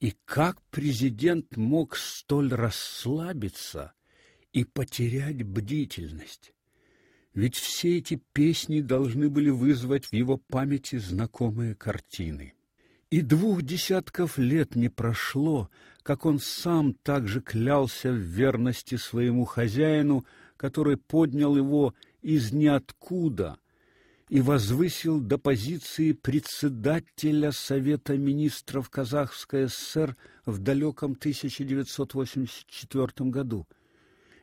И как президент мог столь расслабиться и потерять бдительность? Ведь все эти песни должны были вызвать в его памяти знакомые картины. И двух десятков лет не прошло, как он сам также клялся в верности своему хозяину, который поднял его из ниоткуда и возвысил до позиции председателя Совета министров Казахской ССР в далеком 1984 году.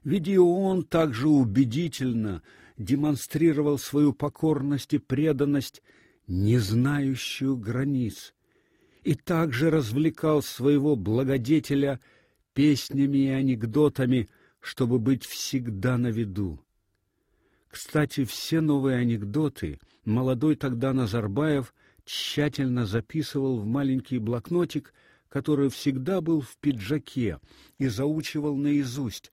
И он также убедительно демонстрировал свою покорность и преданность, не знающую границ, и также развлекал своего благодетеля песнями и анекдотами, чтобы быть всегда на виду. Кстати, все новые анекдоты молодой тогда Назарбаев тщательно записывал в маленький блокнотик, который всегда был в пиджаке и заучивал наизусть,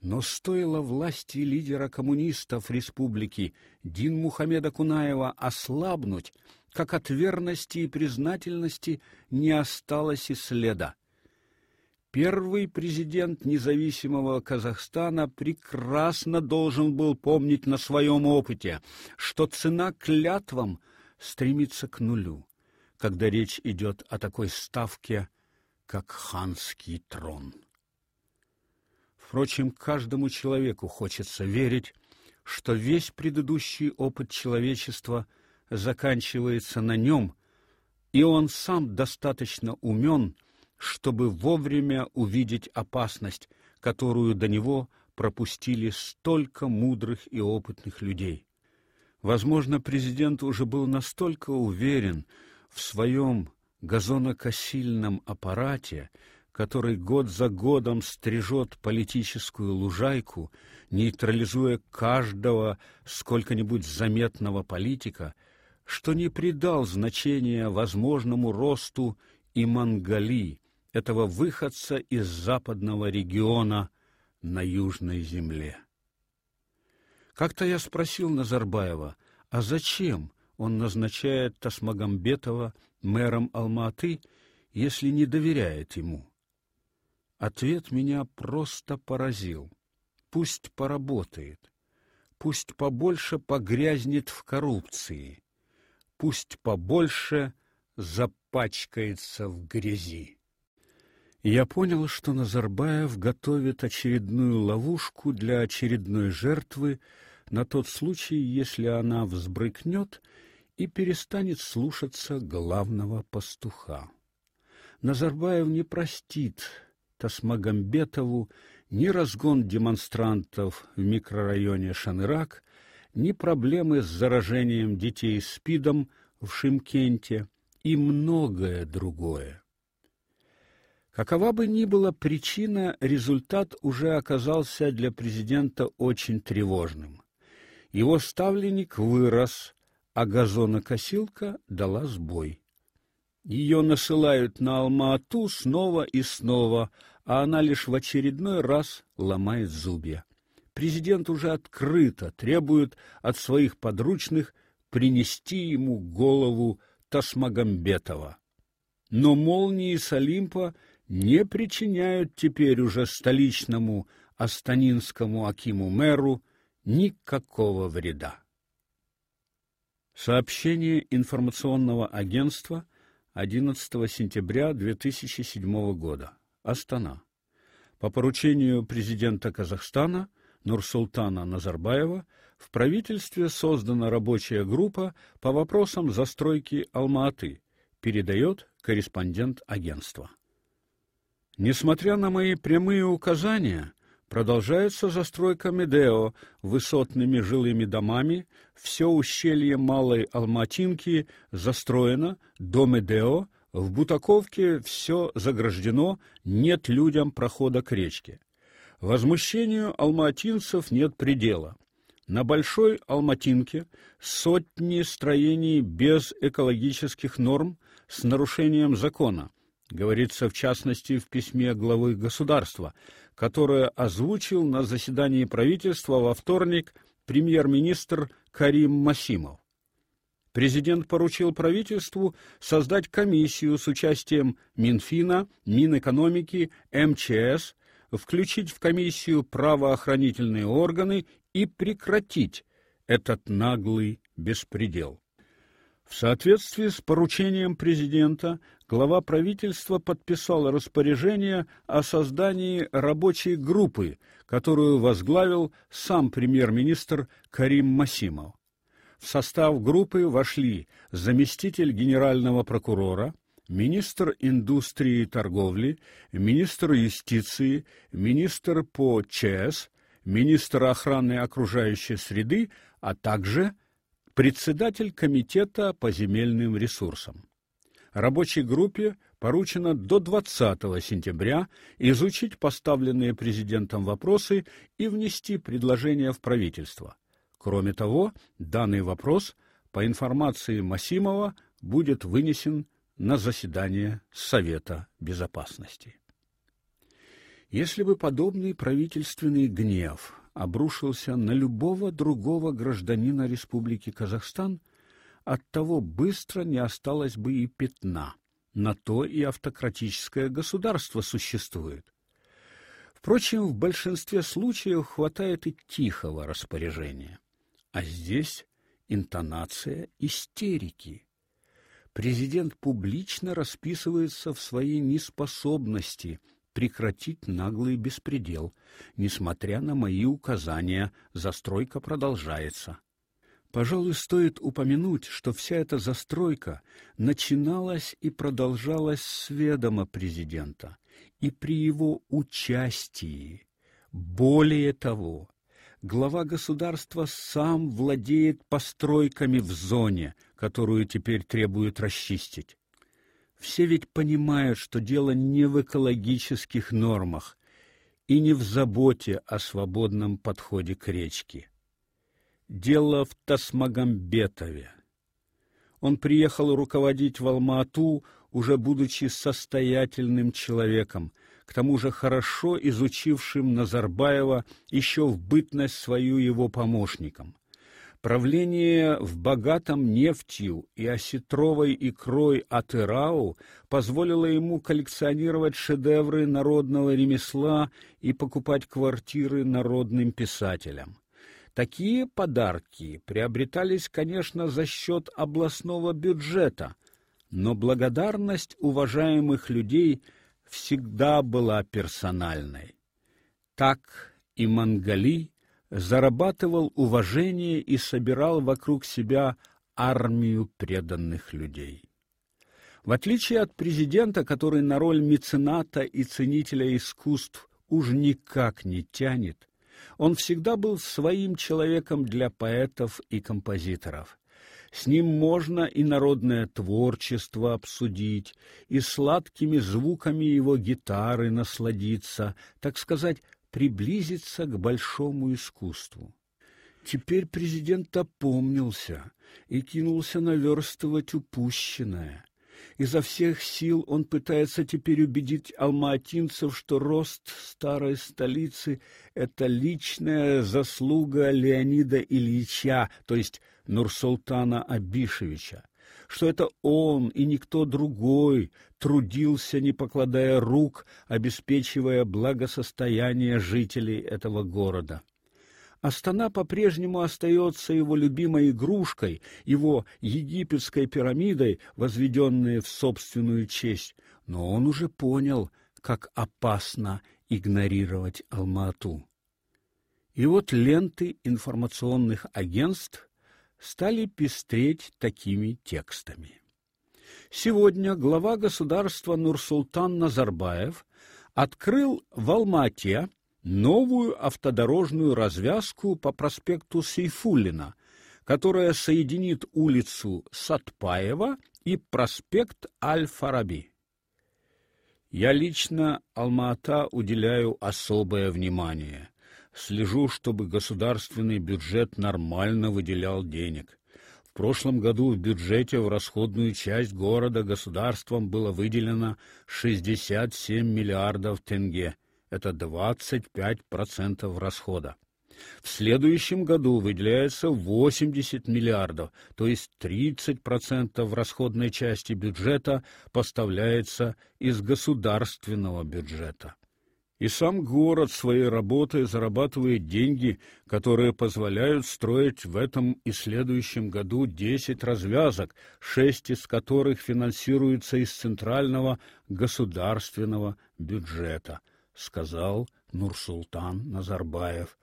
но стоило власти лидера коммунистов республики Дин Мухаммеда Кунаева ослабнуть, как от верности и признательности не осталось и следа. Первый президент независимого Казахстана прекрасно должен был помнить на своем опыте, что цена клятвам стремится к нулю, когда речь идет о такой ставке, как ханский трон. Впрочем, каждому человеку хочется верить, что весь предыдущий опыт человечества заканчивается на нем, и он сам достаточно умен, чтобы вовремя увидеть опасность, которую до него пропустили столько мудрых и опытных людей. Возможно, президент уже был настолько уверен в своем газонокосильном аппарате, который год за годом стрижет политическую лужайку, нейтрализуя каждого сколько-нибудь заметного политика, что не придал значения возможному росту и Монголии, этого выходца из западного региона на южной земле. Как-то я спросил Назарбаева, а зачем он назначает Тасмагамбетова мэром Алматы, если не доверяет ему? Ответ меня просто поразил. Пусть поработает, пусть побольше погрязнет в коррупции, пусть побольше запачкается в грязи. Я понял, что Назарбаев готовит очередную ловушку для очередной жертвы на тот случай, если она взбрыкнет и перестанет слушаться главного пастуха. Назарбаев не простит Тасмагамбетову ни разгон демонстрантов в микрорайоне Шанырак, ни проблемы с заражением детей СПИДом в Шимкенте и многое другое. Какова бы ни была причина, результат уже оказался для президента очень тревожным. Его ставленник вырос, а газонокосилка дала сбой. Ее насылают на Алма-Ату снова и снова, а она лишь в очередной раз ломает зубья. Президент уже открыто требует от своих подручных принести ему голову Тасмагамбетова. Но молнии с Олимпа не причиняют теперь уже столичному астанинскому акиму мэру никакого вреда. Сообщение информационного агентства 11 сентября 2007 года. Астана. По поручению президента Казахстана Нурсултана Назарбаева в правительстве создана рабочая группа по вопросам застройки Алма-Аты, передает корреспондент агентства. Несмотря на мои прямые указания, продолжается застройка Медео высотными жилыми домами, все ущелье Малой Алматинки застроено до Медео в Бутаковке все заграждено, нет людям прохода к речке. Возмущению алматинцев нет предела. На Большой Алматинке сотни строений без экологических норм с нарушением закона, говорится в частности в письме главы государства, которое озвучил на заседании правительства во вторник премьер-министр Карим Масимов. президент поручил правительству создать комиссию с участием Минфина, Минэкономики, МЧС, включить в комиссию правоохранительные органы и прекратить этот наглый беспредел. В соответствии с поручением президента, глава правительства подписал распоряжение о создании рабочей группы, которую возглавил сам премьер-министр Карим Масимов. В состав группы вошли заместитель генерального прокурора, министр индустрии и торговли, министр юстиции, министр по ЧС, министр охраны окружающей среды, а также председатель комитета по земельным ресурсам. Рабочей группе поручено до 20 сентября изучить поставленные президентом вопросы и внести предложения в правительство. Кроме того, данный вопрос, по информации Масимова, будет вынесен на заседание Совета безопасности. Если бы подобный правительственный гнев обрушился на любого другого гражданина Республики Казахстан, от того быстро не осталось бы и пятна. На то и автократическое государство существует. Впрочем, в большинстве случаев хватает и тихого распоряжения. А здесь интонация истерики. Президент публично расписывается в своей неспособности прекратить наглый беспредел. Несмотря на мои указания, застройка продолжается. Пожалуй, стоит упомянуть, что вся эта застройка начиналась и продолжалась с ведома президента и при его участии. Более того, глава государства сам владеет постройками в зоне, которую теперь требуют расчистить. Все ведь понимают, что дело не в экологических нормах и не в заботе о свободном подходе к речке. Дело в Тасмагамбетове. Он приехал руководить в Алма-Ату, уже будучи состоятельным человеком, к тому же хорошо изучившим Назарбаева еще в бытность свою его помощником. Правление в богатом нефтью и осетровой икрой от Ирау позволило ему коллекционировать шедевры народного ремесла и покупать квартиры народным писателям. Такие подарки приобретались, конечно, за счет областного бюджета, но благодарность уважаемых людей всегда была персональной. Так и Мангали зарабатывал уважение и собирал вокруг себя армию преданных людей. В отличие от президента, который на роль мецената и ценителя искусств уж никак не тянет, он всегда был своим человеком для поэтов и композиторов. С ним можно и народное творчество обсудить, и сладкими звуками его гитары насладиться, так сказать, приблизиться к большому искусству. Теперь президент опомнился и кинулся наверстывать упущенное. Изо всех сил он пытается теперь убедить алматинцев, что рост старой столицы это личная заслуга Леонида Ильича, то есть Нурсултана Абишевича что это он и никто другой трудился, не покладая рук, обеспечивая благосостояние жителей этого города. Астана по-прежнему остается его любимой игрушкой, его египетской пирамидой, возведенной в собственную честь, но он уже понял, как опасно игнорировать Алмату. И вот ленты информационных агентств стали пестреть такими текстами. Сегодня глава государства Нурсултан Назарбаев открыл в Алмате новую автодорожную развязку по проспекту Сейфуллина, которая соединит улицу Сатпаева и проспект Аль-Фараби. Я лично Алма-Ата уделяю особое внимание слежу, чтобы государственный бюджет нормально выделял денег. В прошлом году в бюджете в расходную часть города государством было выделено 67 миллиардов тенге. Это 25% расхода. В следующем году выделяется 80 миллиардов, то есть 30% расходной части бюджета поставляется из государственного бюджета. И сам город своей работой зарабатывает деньги, которые позволяют строить в этом и следующем году 10 развязок, шесть из которых финансируются из центрального государственного бюджета, сказал Нурсултан Назарбаев